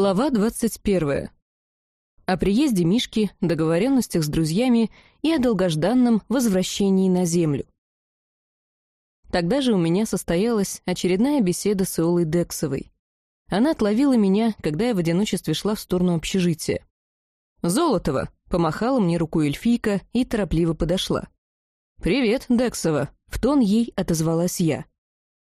Глава 21. О приезде Мишки, договоренностях с друзьями и о долгожданном возвращении на Землю. Тогда же у меня состоялась очередная беседа с Иолой Дексовой. Она отловила меня, когда я в одиночестве шла в сторону общежития. «Золотова!» — помахала мне рукой эльфийка и торопливо подошла. «Привет, Дексова!» — в тон ей отозвалась я.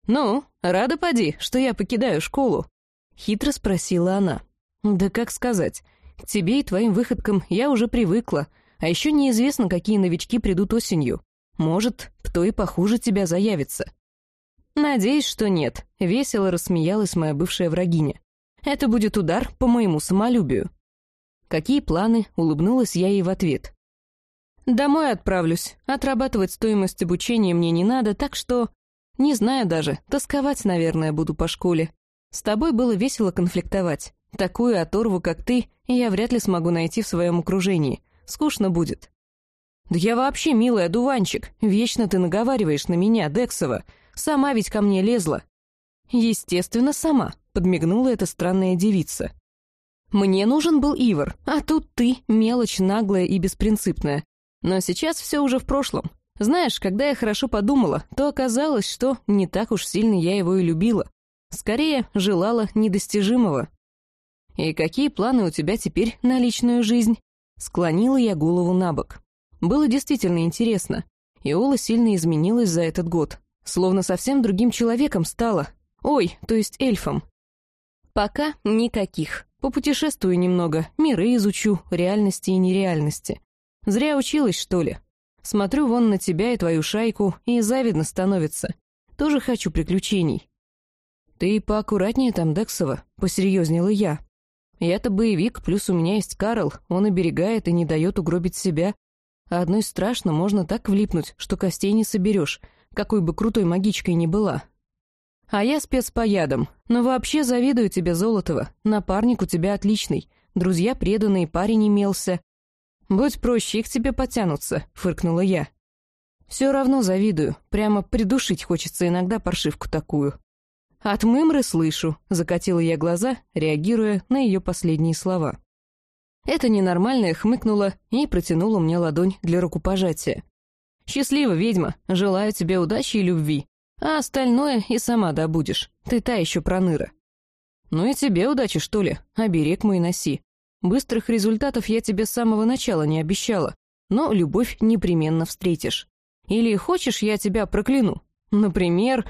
«Ну, рада поди, что я покидаю школу?» — хитро спросила она. «Да как сказать, тебе и твоим выходкам я уже привыкла, а еще неизвестно, какие новички придут осенью. Может, кто и похуже тебя заявится». «Надеюсь, что нет», — весело рассмеялась моя бывшая врагиня. «Это будет удар по моему самолюбию». «Какие планы?» — улыбнулась я ей в ответ. «Домой отправлюсь. Отрабатывать стоимость обучения мне не надо, так что...» «Не знаю даже. Тосковать, наверное, буду по школе. С тобой было весело конфликтовать. Такую оторву, как ты, я вряд ли смогу найти в своем окружении. Скучно будет. Да я вообще милый одуванчик. Вечно ты наговариваешь на меня, Дексова. Сама ведь ко мне лезла. Естественно, сама, подмигнула эта странная девица. Мне нужен был Ивар, а тут ты, мелочь наглая и беспринципная. Но сейчас все уже в прошлом. Знаешь, когда я хорошо подумала, то оказалось, что не так уж сильно я его и любила. Скорее, желала недостижимого. «И какие планы у тебя теперь на личную жизнь?» Склонила я голову на бок. Было действительно интересно. Иола сильно изменилась за этот год. Словно совсем другим человеком стала. Ой, то есть эльфом. Пока никаких. Попутешествую немного, миры изучу, реальности и нереальности. Зря училась, что ли? Смотрю вон на тебя и твою шайку, и завидно становится. Тоже хочу приключений. «Ты поаккуратнее там, Дексова», — посерьезнела я. «Я-то боевик, плюс у меня есть Карл, он оберегает и не дает угробить себя. А одной страшно, можно так влипнуть, что костей не соберешь, какой бы крутой магичкой ни была. А я спец по ядам, но вообще завидую тебе, Золотова, напарник у тебя отличный, друзья преданные, парень имелся. Будь проще, их тебе потянутся», — фыркнула я. «Все равно завидую, прямо придушить хочется иногда паршивку такую». «От мымры слышу», — закатила я глаза, реагируя на ее последние слова. Это ненормальное хмыкнула и протянула мне ладонь для рукопожатия. «Счастливо, ведьма, желаю тебе удачи и любви, а остальное и сама добудешь, ты та еще проныра». «Ну и тебе удачи, что ли, оберег мой носи. Быстрых результатов я тебе с самого начала не обещала, но любовь непременно встретишь. Или хочешь, я тебя прокляну? Например,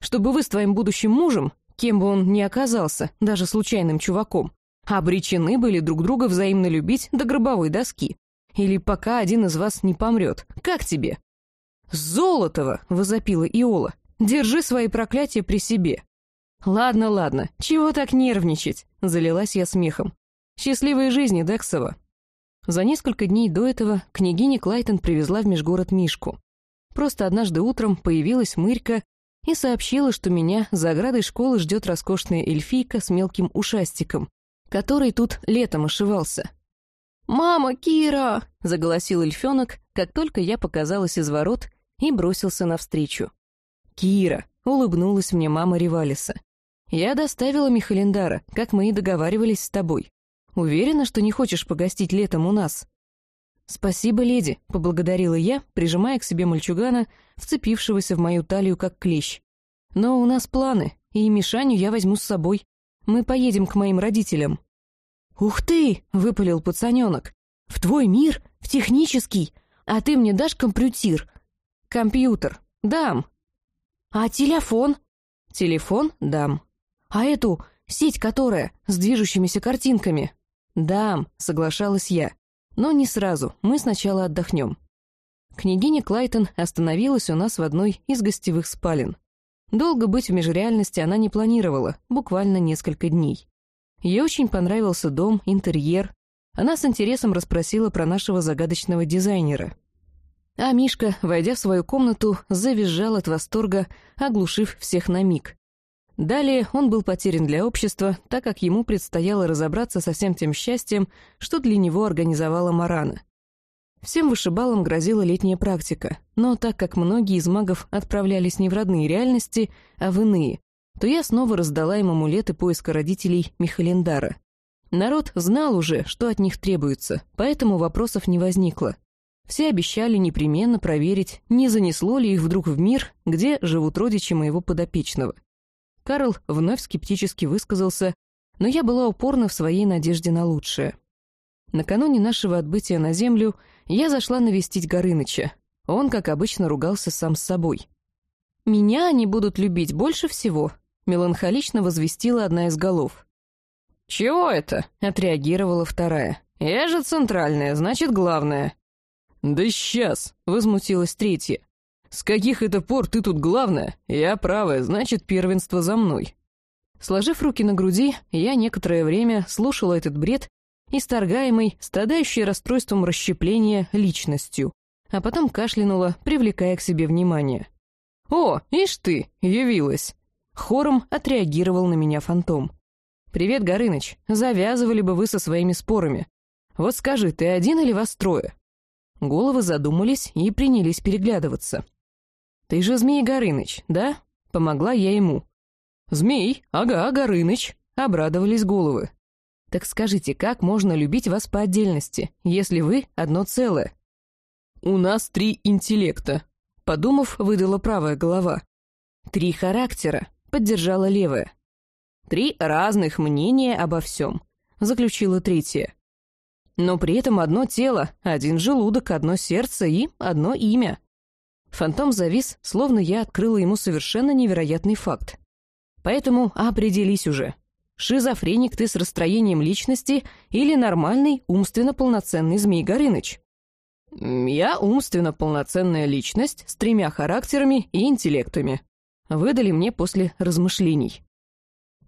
чтобы вы с твоим будущим мужем, кем бы он ни оказался, даже случайным чуваком, обречены были друг друга взаимно любить до гробовой доски. Или пока один из вас не помрет. Как тебе?» «Золотого!» — возопила Иола. «Держи свои проклятия при себе». «Ладно, ладно, чего так нервничать?» — залилась я смехом. «Счастливой жизни, Дексова!» За несколько дней до этого княгиня Клайтон привезла в межгород Мишку. Просто однажды утром появилась Мырька и сообщила, что меня за оградой школы ждет роскошная эльфийка с мелким ушастиком, который тут летом ошивался. «Мама, Кира!» — заголосил эльфенок, как только я показалась из ворот и бросился навстречу. «Кира!» — улыбнулась мне мама Ривалиса. «Я доставила Михалиндара, как мы и договаривались с тобой. Уверена, что не хочешь погостить летом у нас?» «Спасибо, леди», — поблагодарила я, прижимая к себе мальчугана, вцепившегося в мою талию как клещ. «Но у нас планы, и Мишаню я возьму с собой. Мы поедем к моим родителям». «Ух ты!» — выпалил пацаненок. «В твой мир? В технический? А ты мне дашь компьютер?» «Компьютер. Дам». «А телефон?» «Телефон? Дам». «А эту сеть, которая с движущимися картинками?» «Дам», — соглашалась я. Но не сразу, мы сначала отдохнем. Княгиня Клайтон остановилась у нас в одной из гостевых спален. Долго быть в межреальности она не планировала, буквально несколько дней. Ей очень понравился дом, интерьер. Она с интересом расспросила про нашего загадочного дизайнера. А Мишка, войдя в свою комнату, завизжал от восторга, оглушив всех на миг. Далее он был потерян для общества, так как ему предстояло разобраться со всем тем счастьем, что для него организовала Марана. Всем вышибалам грозила летняя практика, но так как многие из магов отправлялись не в родные реальности, а в иные, то я снова раздала им амулеты поиска родителей Михалендара. Народ знал уже, что от них требуется, поэтому вопросов не возникло. Все обещали непременно проверить, не занесло ли их вдруг в мир, где живут родичи моего подопечного. Карл вновь скептически высказался, но я была упорна в своей надежде на лучшее. Накануне нашего отбытия на землю я зашла навестить Горыныча. Он, как обычно, ругался сам с собой. «Меня они будут любить больше всего», — меланхолично возвестила одна из голов. «Чего это?» — отреагировала вторая. «Я же центральная, значит, главная». «Да сейчас!» — возмутилась третья. «С каких это пор ты тут главная? Я правая, значит, первенство за мной». Сложив руки на груди, я некоторое время слушала этот бред, исторгаемый, страдающий расстройством расщепления личностью, а потом кашлянула, привлекая к себе внимание. «О, ишь ты, явилась!» Хором отреагировал на меня фантом. «Привет, Горыныч, завязывали бы вы со своими спорами. Вот скажи, ты один или вас трое?» Головы задумались и принялись переглядываться. «Ты же Змей Горыныч, да?» Помогла я ему. «Змей, ага, Горыныч», — обрадовались головы. «Так скажите, как можно любить вас по отдельности, если вы одно целое?» «У нас три интеллекта», — подумав, выдала правая голова. «Три характера», — поддержала левая. «Три разных мнения обо всем», — заключила третья. «Но при этом одно тело, один желудок, одно сердце и одно имя». Фантом завис, словно я открыла ему совершенно невероятный факт. Поэтому определись уже. Шизофреник ты с расстроением личности или нормальный, умственно полноценный Змей Горыныч? Я умственно полноценная личность с тремя характерами и интеллектами. Выдали мне после размышлений.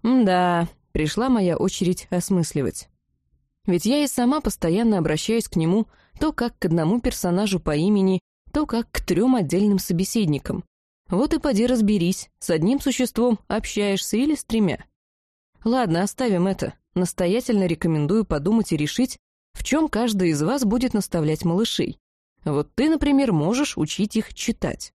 Да, пришла моя очередь осмысливать. Ведь я и сама постоянно обращаюсь к нему то как к одному персонажу по имени, то как к трем отдельным собеседникам. Вот и поди разберись, с одним существом общаешься или с тремя. Ладно, оставим это. Настоятельно рекомендую подумать и решить, в чем каждый из вас будет наставлять малышей. Вот ты, например, можешь учить их читать.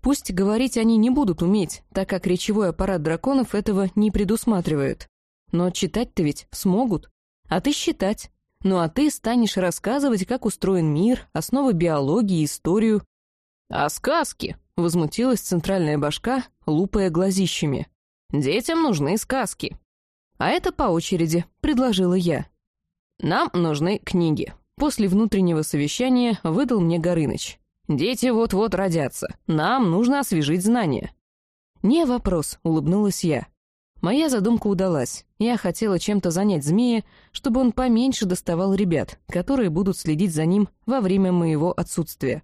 Пусть говорить они не будут уметь, так как речевой аппарат драконов этого не предусматривает. Но читать-то ведь смогут. А ты считать. Ну а ты станешь рассказывать, как устроен мир, основы биологии, историю. «А сказки?» — возмутилась центральная башка, лупая глазищами. «Детям нужны сказки». «А это по очереди», — предложила я. «Нам нужны книги». После внутреннего совещания выдал мне Горыныч. «Дети вот-вот родятся. Нам нужно освежить знания». «Не вопрос», — улыбнулась я. Моя задумка удалась. Я хотела чем-то занять змея, чтобы он поменьше доставал ребят, которые будут следить за ним во время моего отсутствия.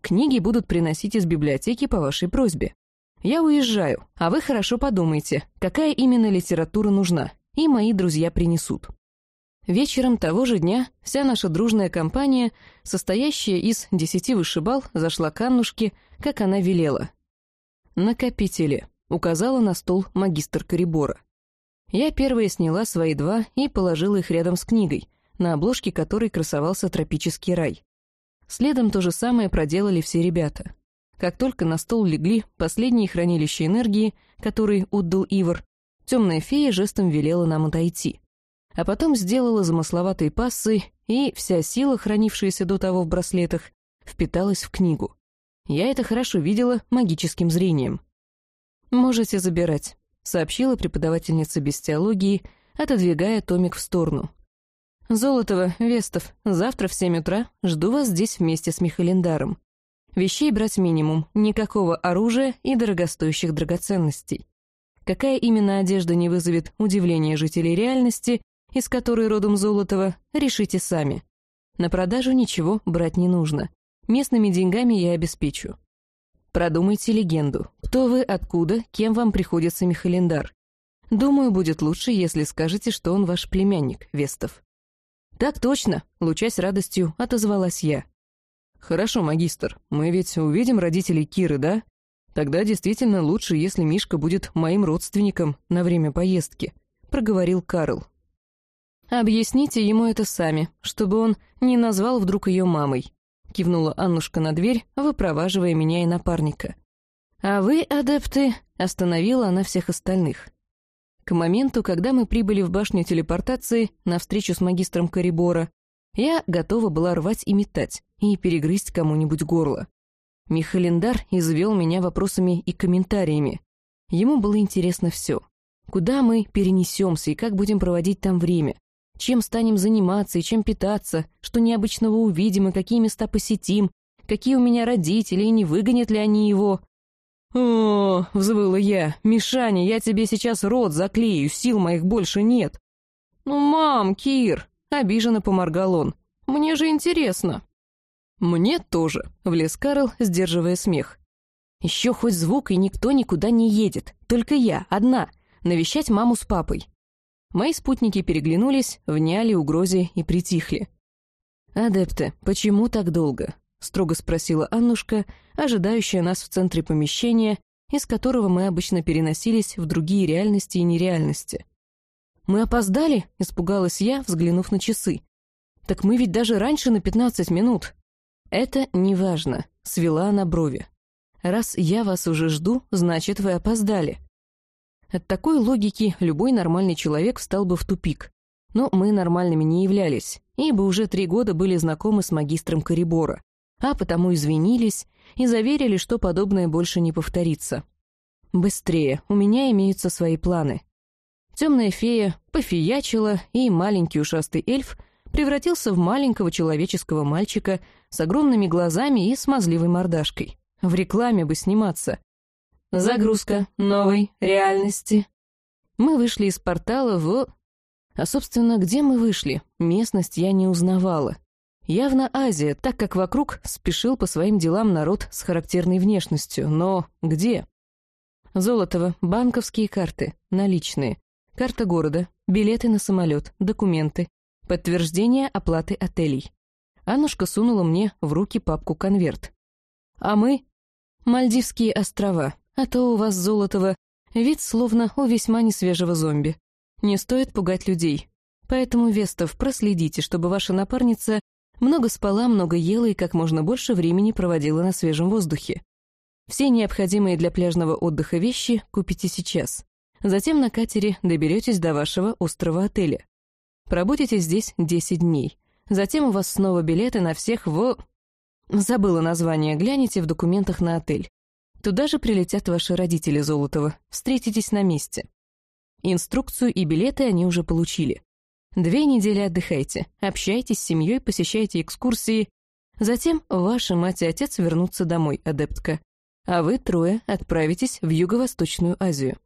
Книги будут приносить из библиотеки по вашей просьбе. Я уезжаю, а вы хорошо подумайте, какая именно литература нужна, и мои друзья принесут. Вечером того же дня вся наша дружная компания, состоящая из десяти вышибал, зашла к Аннушке, как она велела. «Накопители», — указала на стол магистр Корибора. Я первая сняла свои два и положила их рядом с книгой, на обложке которой красовался тропический рай. Следом то же самое проделали все ребята. Как только на стол легли последние хранилища энергии, которые отдал Ивар, темная фея жестом велела нам отойти а потом сделала замысловатые пассы, и вся сила, хранившаяся до того в браслетах, впиталась в книгу. Я это хорошо видела магическим зрением. «Можете забирать», — сообщила преподавательница бестиологии, отодвигая томик в сторону. «Золотова, Вестов, завтра в семь утра жду вас здесь вместе с Михалендаром. Вещей брать минимум, никакого оружия и дорогостоящих драгоценностей. Какая именно одежда не вызовет удивления жителей реальности, из которой родом Золотова, решите сами. На продажу ничего брать не нужно. Местными деньгами я обеспечу. Продумайте легенду. Кто вы, откуда, кем вам приходится Михалендар. Думаю, будет лучше, если скажете, что он ваш племянник, Вестов. Так точно, лучась радостью, отозвалась я. Хорошо, магистр, мы ведь увидим родителей Киры, да? Тогда действительно лучше, если Мишка будет моим родственником на время поездки, проговорил Карл, «Объясните ему это сами, чтобы он не назвал вдруг ее мамой», — кивнула Аннушка на дверь, выпроваживая меня и напарника. «А вы, адепты», — остановила она всех остальных. К моменту, когда мы прибыли в башню телепортации на встречу с магистром Корибора, я готова была рвать и метать, и перегрызть кому-нибудь горло. Михалендар извел меня вопросами и комментариями. Ему было интересно все. Куда мы перенесемся и как будем проводить там время? Чем станем заниматься и чем питаться? Что необычного увидим и какие места посетим? Какие у меня родители и не выгонят ли они его? «О, — взвыла я, — Мишаня, я тебе сейчас рот заклею, сил моих больше нет». «Ну, мам, Кир!» — обиженно поморгал он. «Мне же интересно». «Мне тоже», — влез Карл, сдерживая смех. «Еще хоть звук, и никто никуда не едет. Только я, одна, навещать маму с папой». Мои спутники переглянулись, вняли угрозе и притихли. «Адепты, почему так долго?» — строго спросила Аннушка, ожидающая нас в центре помещения, из которого мы обычно переносились в другие реальности и нереальности. «Мы опоздали?» — испугалась я, взглянув на часы. «Так мы ведь даже раньше на пятнадцать минут». «Это неважно», — свела она брови. «Раз я вас уже жду, значит, вы опоздали». От такой логики любой нормальный человек встал бы в тупик. Но мы нормальными не являлись, ибо уже три года были знакомы с магистром Корибора а потому извинились и заверили, что подобное больше не повторится. «Быстрее, у меня имеются свои планы». Темная фея пофиячила, и маленький ушастый эльф превратился в маленького человеческого мальчика с огромными глазами и смазливой мордашкой. В рекламе бы сниматься. Загрузка новой реальности. Мы вышли из портала в... А, собственно, где мы вышли? Местность я не узнавала. Явно Азия, так как вокруг спешил по своим делам народ с характерной внешностью. Но где? Золотово, банковские карты, наличные, карта города, билеты на самолет, документы, подтверждение оплаты отелей. Аннушка сунула мне в руки папку-конверт. А мы? Мальдивские острова, а то у вас, Золотово, вид словно у весьма несвежего зомби. Не стоит пугать людей. Поэтому, Вестов, проследите, чтобы ваша напарница много спала, много ела и как можно больше времени проводила на свежем воздухе. Все необходимые для пляжного отдыха вещи купите сейчас. Затем на катере доберетесь до вашего острова отеля. Пробудете здесь 10 дней. Затем у вас снова билеты на всех в... Забыла название, гляните в документах на отель. Туда же прилетят ваши родители Золотова. Встретитесь на месте. Инструкцию и билеты они уже получили. Две недели отдыхайте, общайтесь с семьей, посещайте экскурсии. Затем ваша мать и отец вернутся домой, адептка. А вы трое отправитесь в Юго-Восточную Азию.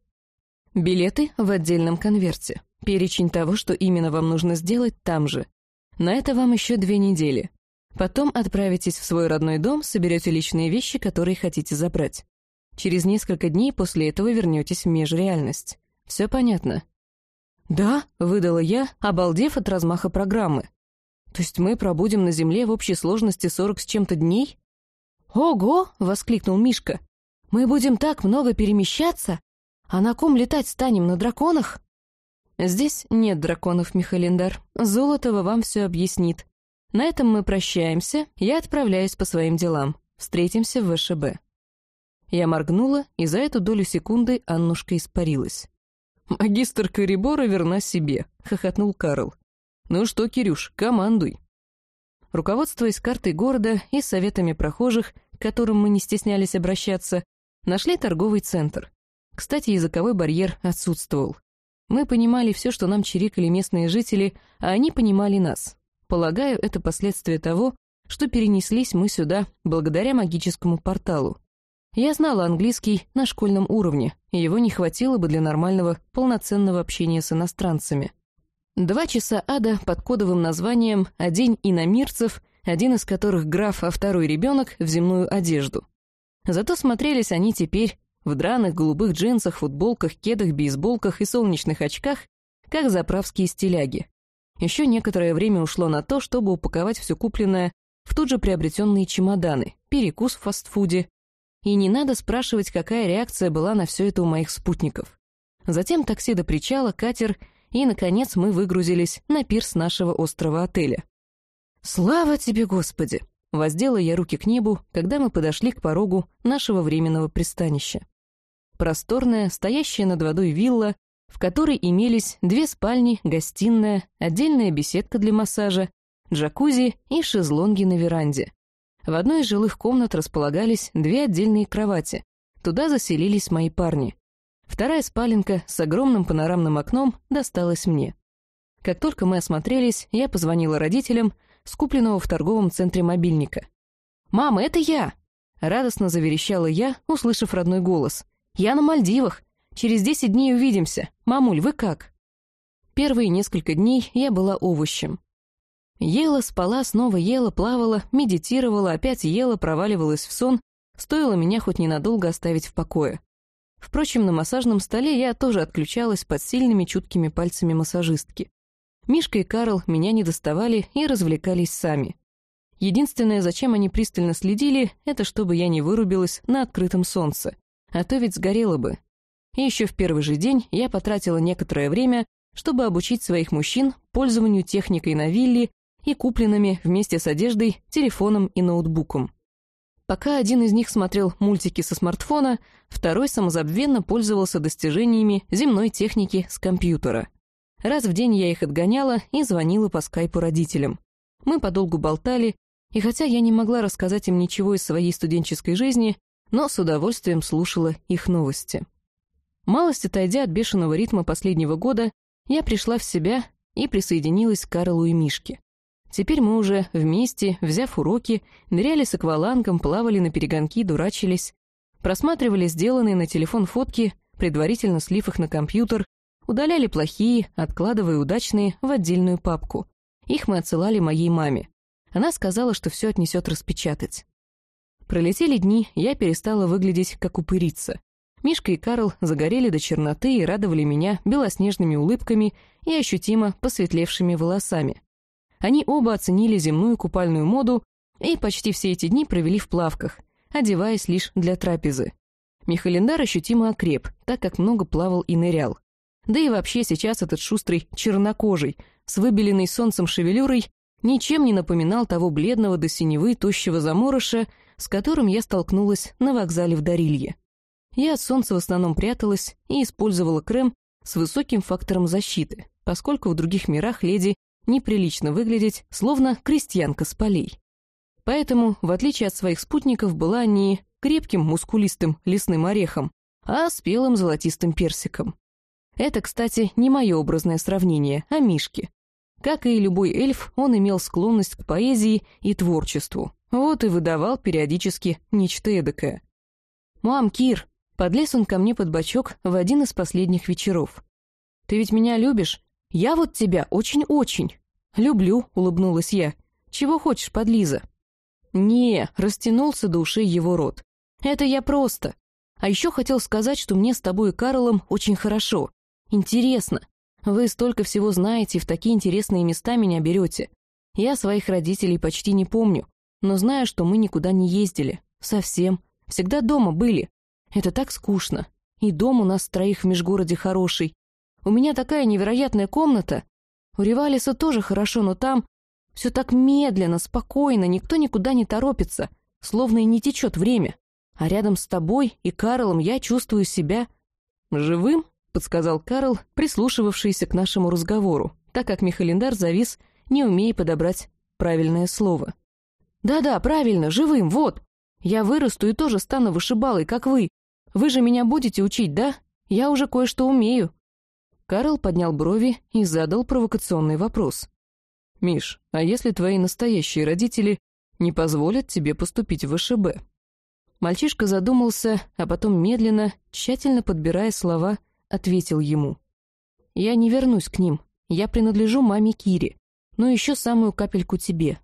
Билеты в отдельном конверте. Перечень того, что именно вам нужно сделать там же. На это вам еще две недели. Потом отправитесь в свой родной дом, соберете личные вещи, которые хотите забрать. Через несколько дней после этого вернетесь в межреальность. Все понятно? «Да», — выдала я, обалдев от размаха программы. «То есть мы пробудем на Земле в общей сложности сорок с чем-то дней?» «Ого!» — воскликнул Мишка. «Мы будем так много перемещаться? А на ком летать станем, на драконах?» «Здесь нет драконов, Михалиндар. Золотого вам все объяснит. На этом мы прощаемся, я отправляюсь по своим делам. Встретимся в ВШБ». Я моргнула, и за эту долю секунды Аннушка испарилась. «Магистр Корибора верна себе», — хохотнул Карл. «Ну что, Кирюш, командуй». Руководствуясь картой города и советами прохожих, к которым мы не стеснялись обращаться, нашли торговый центр. Кстати, языковой барьер отсутствовал. Мы понимали все, что нам чирикали местные жители, а они понимали нас. Полагаю, это последствия того, что перенеслись мы сюда благодаря магическому порталу. Я знала английский на школьном уровне, и его не хватило бы для нормального, полноценного общения с иностранцами. Два часа ада под кодовым названием «А день иномирцев», один из которых граф, а второй ребенок в земную одежду. Зато смотрелись они теперь в драных голубых джинсах, футболках, кедах, бейсболках и солнечных очках, как заправские стиляги. Еще некоторое время ушло на то, чтобы упаковать все купленное в тут же приобретенные чемоданы, перекус в фастфуде, и не надо спрашивать, какая реакция была на все это у моих спутников. Затем такси до причала, катер, и, наконец, мы выгрузились на пирс нашего острова отеля. «Слава тебе, Господи!» — воздела я руки к небу, когда мы подошли к порогу нашего временного пристанища. Просторная, стоящая над водой вилла в которой имелись две спальни, гостиная, отдельная беседка для массажа, джакузи и шезлонги на веранде. В одной из жилых комнат располагались две отдельные кровати. Туда заселились мои парни. Вторая спаленка с огромным панорамным окном досталась мне. Как только мы осмотрелись, я позвонила родителям, скупленного в торговом центре мобильника. «Мама, это я!» — радостно заверещала я, услышав родной голос. «Я на Мальдивах. Через десять дней увидимся. Мамуль, вы как?» Первые несколько дней я была овощем. Ела, спала, снова ела, плавала, медитировала, опять ела, проваливалась в сон, стоило меня хоть ненадолго оставить в покое. Впрочем, на массажном столе я тоже отключалась под сильными чуткими пальцами массажистки. Мишка и Карл меня не доставали и развлекались сами. Единственное, зачем они пристально следили, это чтобы я не вырубилась на открытом солнце, а то ведь сгорела бы. И еще в первый же день я потратила некоторое время, чтобы обучить своих мужчин пользованию техникой на вилле и купленными вместе с одеждой, телефоном и ноутбуком. Пока один из них смотрел мультики со смартфона, второй самозабвенно пользовался достижениями земной техники с компьютера. Раз в день я их отгоняла и звонила по скайпу родителям. Мы подолгу болтали, и хотя я не могла рассказать им ничего из своей студенческой жизни, но с удовольствием слушала их новости. Малость отойдя от бешеного ритма последнего года, я пришла в себя и присоединилась к Карлу и Мишке. Теперь мы уже вместе, взяв уроки, ныряли с аквалангом, плавали на перегонки, дурачились, просматривали сделанные на телефон фотки, предварительно слив их на компьютер, удаляли плохие, откладывая удачные в отдельную папку. Их мы отсылали моей маме. Она сказала, что все отнесет распечатать. Пролетели дни, я перестала выглядеть как упырица. Мишка и Карл загорели до черноты и радовали меня белоснежными улыбками и ощутимо посветлевшими волосами. Они оба оценили земную купальную моду и почти все эти дни провели в плавках, одеваясь лишь для трапезы. Михалендар ощутимо окреп, так как много плавал и нырял. Да и вообще сейчас этот шустрый чернокожий, с выбеленной солнцем шевелюрой, ничем не напоминал того бледного до синевы тощего заморыша, с которым я столкнулась на вокзале в Дарилье. Я от солнца в основном пряталась и использовала крем с высоким фактором защиты, поскольку в других мирах леди неприлично выглядеть, словно крестьянка с полей. Поэтому, в отличие от своих спутников, была не крепким мускулистым лесным орехом, а спелым золотистым персиком. Это, кстати, не мое образное сравнение, а Мишки. Как и любой эльф, он имел склонность к поэзии и творчеству. Вот и выдавал периодически нечто эдакое. «Мам, Кир!» Подлез он ко мне под бочок в один из последних вечеров. «Ты ведь меня любишь? «Я вот тебя очень-очень». «Люблю», — улыбнулась я. «Чего хочешь, подлиза?» «Не», — растянулся до ушей его рот. «Это я просто. А еще хотел сказать, что мне с тобой и Карлом очень хорошо. Интересно. Вы столько всего знаете и в такие интересные места меня берете. Я своих родителей почти не помню, но знаю, что мы никуда не ездили. Совсем. Всегда дома были. Это так скучно. И дом у нас троих в межгороде хороший, у меня такая невероятная комната. У Ревалиса тоже хорошо, но там все так медленно, спокойно, никто никуда не торопится, словно и не течет время. А рядом с тобой и Карлом я чувствую себя... «Живым?» — подсказал Карл, прислушивавшийся к нашему разговору, так как Михалиндар завис, не умея подобрать правильное слово. «Да-да, правильно, живым, вот. Я вырасту и тоже стану вышибалой, как вы. Вы же меня будете учить, да? Я уже кое-что умею». Карл поднял брови и задал провокационный вопрос. «Миш, а если твои настоящие родители не позволят тебе поступить в ВШБ?» Мальчишка задумался, а потом медленно, тщательно подбирая слова, ответил ему. «Я не вернусь к ним. Я принадлежу маме Кире. Но еще самую капельку тебе.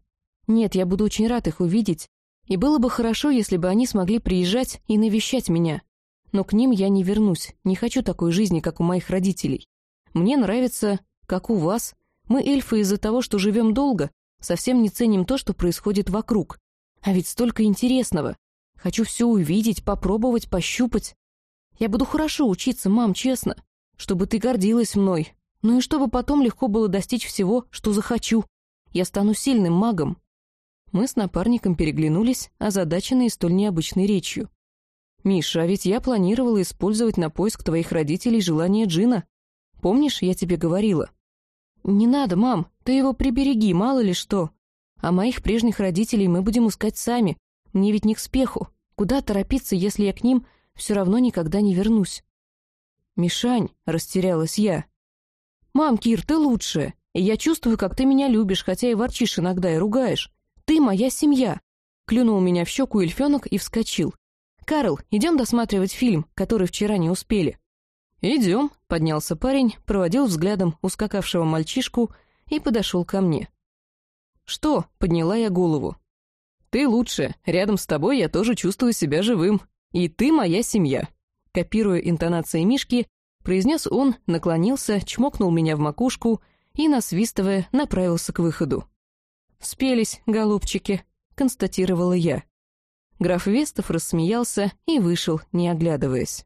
Нет, я буду очень рад их увидеть, и было бы хорошо, если бы они смогли приезжать и навещать меня. Но к ним я не вернусь, не хочу такой жизни, как у моих родителей. Мне нравится, как у вас. Мы, эльфы, из-за того, что живем долго, совсем не ценим то, что происходит вокруг. А ведь столько интересного. Хочу все увидеть, попробовать, пощупать. Я буду хорошо учиться, мам, честно. Чтобы ты гордилась мной. Ну и чтобы потом легко было достичь всего, что захочу. Я стану сильным магом. Мы с напарником переглянулись, озадаченные столь необычной речью. «Миша, а ведь я планировала использовать на поиск твоих родителей желание Джина. Помнишь, я тебе говорила?» «Не надо, мам, ты его прибереги, мало ли что. А моих прежних родителей мы будем искать сами. Мне ведь не к спеху. Куда торопиться, если я к ним все равно никогда не вернусь?» «Мишань», — растерялась я. «Мам, Кир, ты лучшая, я чувствую, как ты меня любишь, хотя и ворчишь иногда и ругаешь. Ты моя семья!» Клюнул меня в щеку эльфенок и вскочил. «Карл, идем досматривать фильм, который вчера не успели». «Идем», — поднялся парень, проводил взглядом ускакавшего мальчишку и подошел ко мне. «Что?» — подняла я голову. «Ты лучше. Рядом с тобой я тоже чувствую себя живым. И ты моя семья». Копируя интонации Мишки, произнес он, наклонился, чмокнул меня в макушку и, насвистывая, направился к выходу. «Спелись, голубчики», — констатировала я. Граф Вестов рассмеялся и вышел, не оглядываясь.